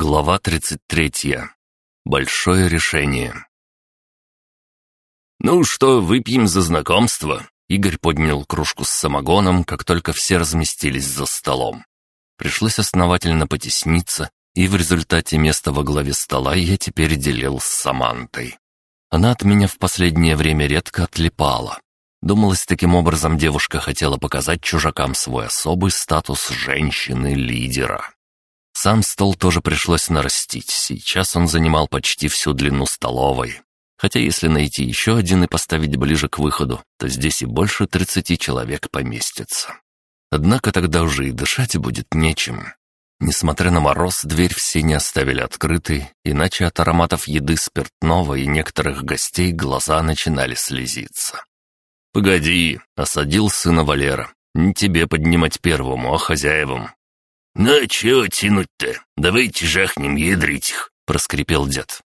Глава 33. Большое решение. «Ну что, выпьем за знакомство?» Игорь поднял кружку с самогоном, как только все разместились за столом. Пришлось основательно потесниться, и в результате места во главе стола я теперь делил с Самантой. Она от меня в последнее время редко отлипала. Думалось, таким образом девушка хотела показать чужакам свой особый статус женщины-лидера. Сам стол тоже пришлось нарастить, сейчас он занимал почти всю длину столовой. Хотя если найти еще один и поставить ближе к выходу, то здесь и больше тридцати человек поместится. Однако тогда уже и дышать будет нечем. Несмотря на мороз, дверь все не оставили открытой, иначе от ароматов еды спиртного и некоторых гостей глаза начинали слезиться. «Погоди», — осадил сына Валера. «Не тебе поднимать первому, а хозяевам. «Ну, а чего тянуть-то? Давайте жахнем ядрить их», — проскрипел дед.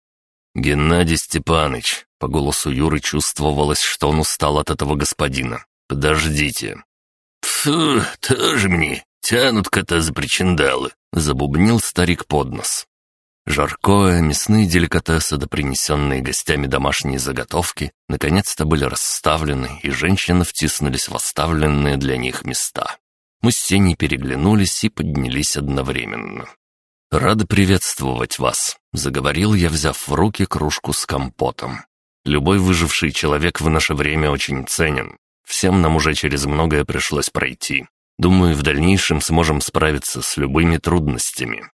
«Геннадий Степаныч», — по голосу Юры чувствовалось, что он устал от этого господина. «Подождите». «Фу, тоже мне, тянут кота за причиндалы», — забубнил старик под нос. Жаркое, мясные деликатесы да принесенные гостями домашние заготовки наконец-то были расставлены, и женщины втиснулись в оставленные для них места. Мы с Сеней переглянулись и поднялись одновременно. «Рады приветствовать вас», — заговорил я, взяв в руки кружку с компотом. «Любой выживший человек в наше время очень ценен. Всем нам уже через многое пришлось пройти. Думаю, в дальнейшем сможем справиться с любыми трудностями».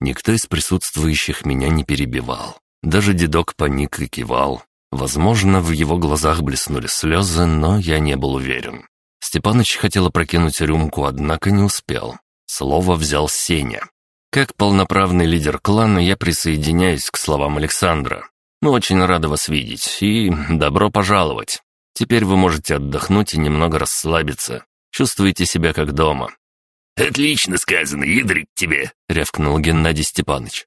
Никто из присутствующих меня не перебивал. Даже дедок паник и кивал. Возможно, в его глазах блеснули слезы, но я не был уверен. Степаныч хотел опрокинуть рюмку, однако не успел. Слово взял Сеня. Как полноправный лидер клана я присоединяюсь к словам Александра. Мы очень рады вас видеть и добро пожаловать. Теперь вы можете отдохнуть и немного расслабиться. Чувствуете себя как дома». «Отлично сказано, ядрить тебе!» — рявкнул Геннадий Степанович.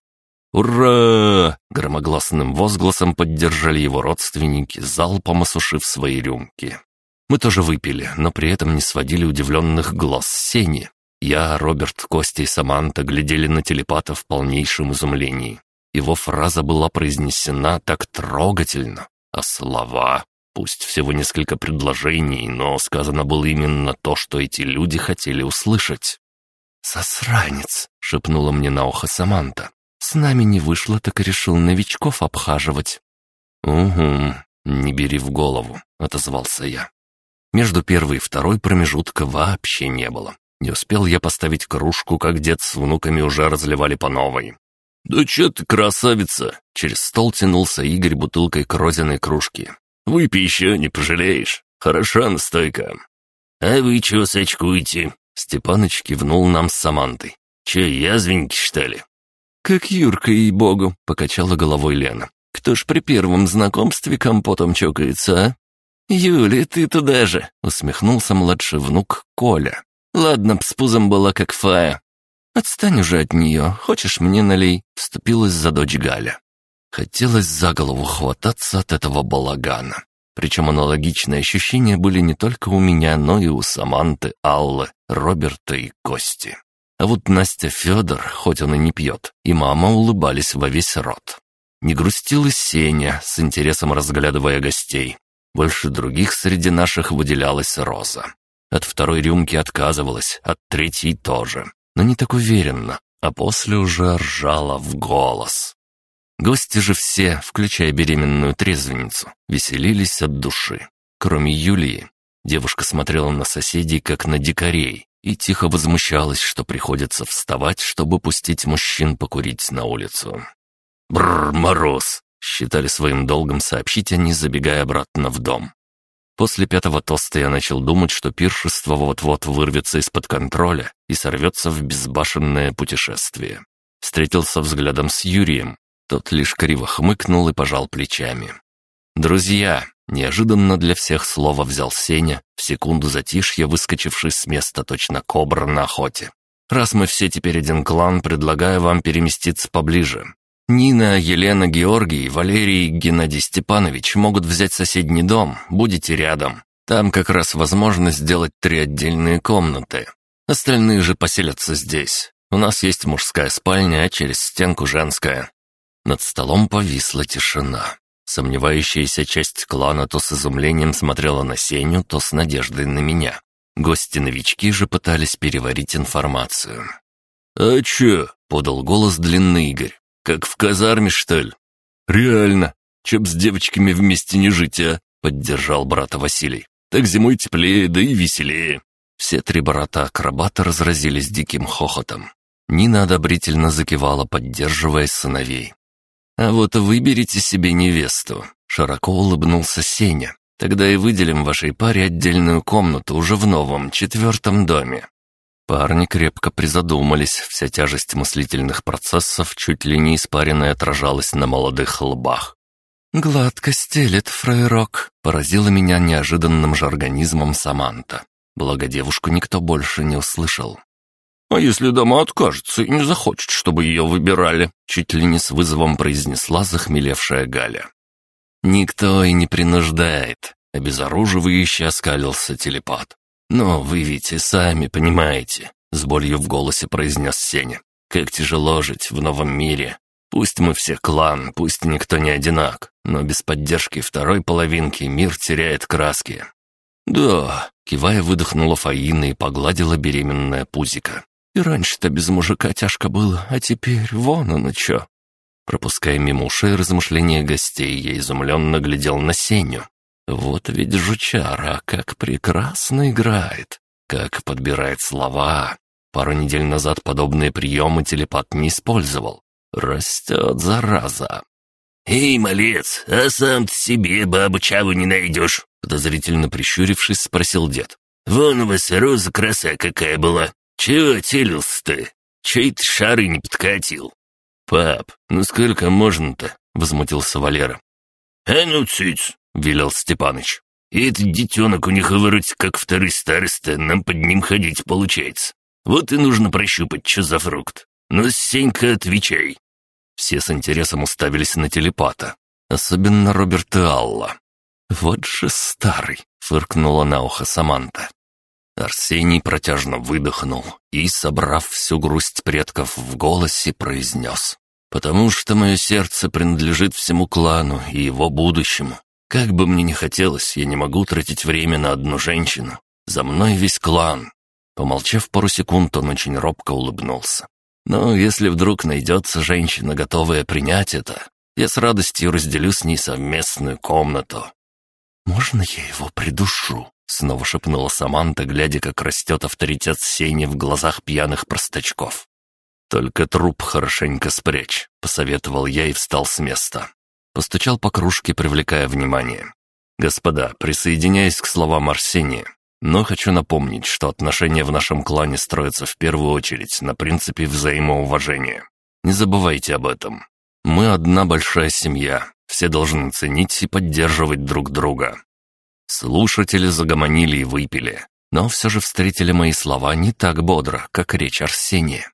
«Ура!» — громогласным возгласом поддержали его родственники, залпом осушив свои рюмки. Мы тоже выпили, но при этом не сводили удивленных глаз Сени. Я, Роберт, Костя и Саманта глядели на телепата в полнейшем изумлении. Его фраза была произнесена так трогательно, а слова... Пусть всего несколько предложений, но сказано было именно то, что эти люди хотели услышать. «Сосранец!» — шепнула мне на ухо Саманта. «С нами не вышло, так и решил новичков обхаживать». «Угу, не бери в голову», — отозвался я. Между первой и второй промежутка вообще не было. Не успел я поставить кружку, как дед с внуками уже разливали по новой. «Да чё ты, красавица!» Через стол тянулся Игорь бутылкой крозиной кружки. «Выпей еще, не пожалеешь. Хороша настойка». «А вы чего сочкуете?» Степаныч кивнул нам с Самантой. «Че, язвеньки, что ли?» «Как Юрка, ей-богу!» — покачала головой Лена. «Кто ж при первом знакомстве компотом чокается, а?» «Юля, ты туда же!» — усмехнулся младший внук Коля. «Ладно с пузом была как Фая». «Отстань уже от нее, хочешь мне налей?» — вступилась за дочь Галя. Хотелось за голову хвататься от этого балагана. Причем аналогичные ощущения были не только у меня, но и у Саманты, Аллы, Роберта и Кости. А вот Настя Федор, хоть он и не пьет, и мама улыбались во весь рот. Не грустил и Сеня, с интересом разглядывая гостей. Больше других среди наших выделялась Роза. От второй рюмки отказывалась, от третьей тоже. Но не так уверенно, а после уже ржала в голос. Гости же все, включая беременную трезвенницу, веселились от души. Кроме Юлии, девушка смотрела на соседей, как на дикарей, и тихо возмущалась, что приходится вставать, чтобы пустить мужчин покурить на улицу. «Бррр, мороз!» Считали своим долгом сообщить они, забегая обратно в дом. После пятого тоста я начал думать, что пиршество вот-вот вырвется из-под контроля и сорвется в безбашенное путешествие. Встретился взглядом с Юрием. Тот лишь криво хмыкнул и пожал плечами. «Друзья!» — неожиданно для всех слова взял Сеня, в секунду затишья выскочивший с места точно кобра на охоте. «Раз мы все теперь один клан, предлагаю вам переместиться поближе. Нина, Елена, Георгий, Валерий, Геннадий Степанович могут взять соседний дом, будете рядом. Там как раз возможность сделать три отдельные комнаты. Остальные же поселятся здесь. У нас есть мужская спальня, а через стенку женская». Над столом повисла тишина. Сомневающаяся часть клана то с изумлением смотрела на Сеню, то с надеждой на меня. Гости-новички же пытались переварить информацию. «А чё?» — подал голос длинный Игорь. «Как в казарме, что ли?» «Реально. Чё с девочками вместе не жить, а?» — поддержал брата Василий. «Так зимой теплее, да и веселее». Все три брата-акробата разразились диким хохотом. Нина одобрительно закивала, поддерживая сыновей. «А вот выберите себе невесту», — широко улыбнулся Сеня. «Тогда и выделим вашей паре отдельную комнату уже в новом, четвертом доме». Парни крепко призадумались, вся тяжесть мыслительных процессов чуть ли не испаренной отражалась на молодых лбах. «Гладко стелет, фрейрок», — поразила меня неожиданным же организмом Саманта. Благо девушку никто больше не услышал. «А если дама откажется и не захочет, чтобы ее выбирали?» Чуть ли не с вызовом произнесла захмелевшая Галя. «Никто и не принуждает», — обезоруживающе оскалился телепат. «Но вы ведь и сами понимаете», — с болью в голосе произнес Сеня. «Как тяжело жить в новом мире. Пусть мы все клан, пусть никто не одинак, но без поддержки второй половинки мир теряет краски». «Да», — кивая выдохнула Фаина и погладила беременное пузико. И раньше-то без мужика тяжко было, а теперь вон оно чё». Пропуская мимо ушей размышления гостей, я изумленно глядел на Сеню. Вот ведь жучара как прекрасно играет, как подбирает слова. Пару недель назад подобные приемы телепат не использовал. Растет, зараза. «Эй, малец, а сам ты себе бабу Чаву не найдешь?» Подозрительно прищурившись, спросил дед. «Вон у вас роза краса какая была. «Чего телился ты? Чей ты шары не подкатил?» «Пап, ну сколько можно-то?» — возмутился Валера. «А ну, циц!» — велел Степаныч. «И этот детенок у них вроде как второй староста, нам под ним ходить получается. Вот и нужно прощупать, что за фрукт. Ну, Сенька, отвечай». Все с интересом уставились на телепата. Особенно Роберт и Алла. «Вот же старый!» — фыркнула на ухо Саманта. Арсений протяжно выдохнул и, собрав всю грусть предков в голосе, произнес. «Потому что мое сердце принадлежит всему клану и его будущему. Как бы мне ни хотелось, я не могу тратить время на одну женщину. За мной весь клан». Помолчав пару секунд, он очень робко улыбнулся. «Но если вдруг найдется женщина, готовая принять это, я с радостью разделю с ней совместную комнату». «Можно я его придушу?» Снова шепнула Саманта, глядя, как растет авторитет Сени в глазах пьяных простачков. «Только труп хорошенько спрячь», — посоветовал я и встал с места. Постучал по кружке, привлекая внимание. «Господа, присоединяюсь к словам Арсения, но хочу напомнить, что отношения в нашем клане строятся в первую очередь на принципе взаимоуважения. Не забывайте об этом. Мы одна большая семья, все должны ценить и поддерживать друг друга. Слушатели загомонили и выпили, но все же встретили мои слова не так бодро, как речь Арсения.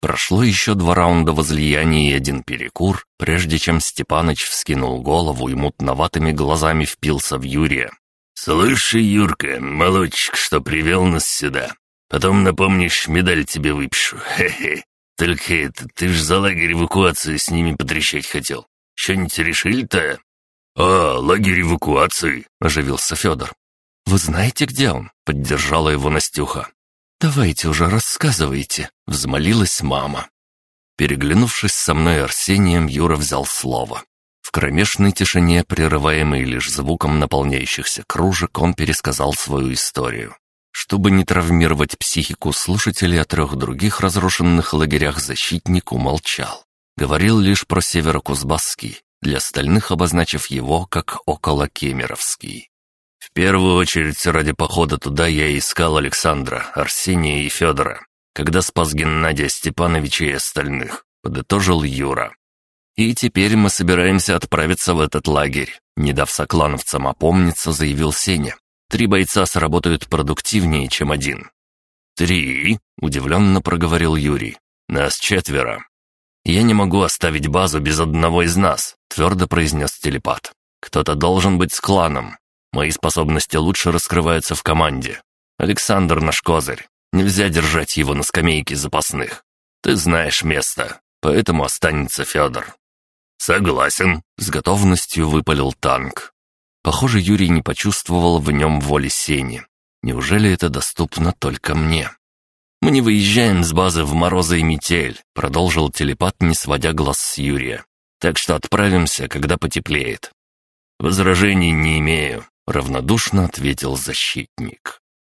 Прошло еще два раунда возлияния и один перекур, прежде чем Степаныч вскинул голову и мутноватыми глазами впился в Юрия. «Слушай, Юрка, молодчик, что привел нас сюда. Потом напомнишь, медаль тебе выпишу. Хе-хе. Только это, ты ж за лагерь эвакуации с ними потрещать хотел. Что-нибудь решили-то?» «А, лагерь эвакуации», — оживился Федор. «Вы знаете, где он?» — поддержала его Настюха. «Давайте уже рассказывайте», — взмолилась мама. Переглянувшись со мной Арсением, Юра взял слово. В кромешной тишине, прерываемой лишь звуком наполняющихся кружек, он пересказал свою историю. Чтобы не травмировать психику слушателей о трех других разрушенных лагерях, защитник умолчал. Говорил лишь про Северокузбасский, для остальных обозначив его как около Кемеровский. В первую очередь ради похода туда я искал Александра, Арсения и Федора, когда спас Геннадия Степановича и остальных, подытожил Юра. И теперь мы собираемся отправиться в этот лагерь. Не дав соклановцам опомниться, заявил Сеня. Три бойца сработают продуктивнее, чем один. «Три?» — удивленно проговорил Юрий. «Нас четверо. «Я не могу оставить базу без одного из нас», — твердо произнес телепат. «Кто-то должен быть с кланом. Мои способности лучше раскрываются в команде. Александр наш козырь. Нельзя держать его на скамейке запасных. Ты знаешь место, поэтому останется Федор». «Согласен», — с готовностью выпалил танк. Похоже, Юрий не почувствовал в нем воли Сени. Неужели это доступно только мне? «Мы не выезжаем с базы в морозы и метель», — продолжил телепат, не сводя глаз с Юрия. «Так что отправимся, когда потеплеет». «Возражений не имею», — равнодушно ответил защитник.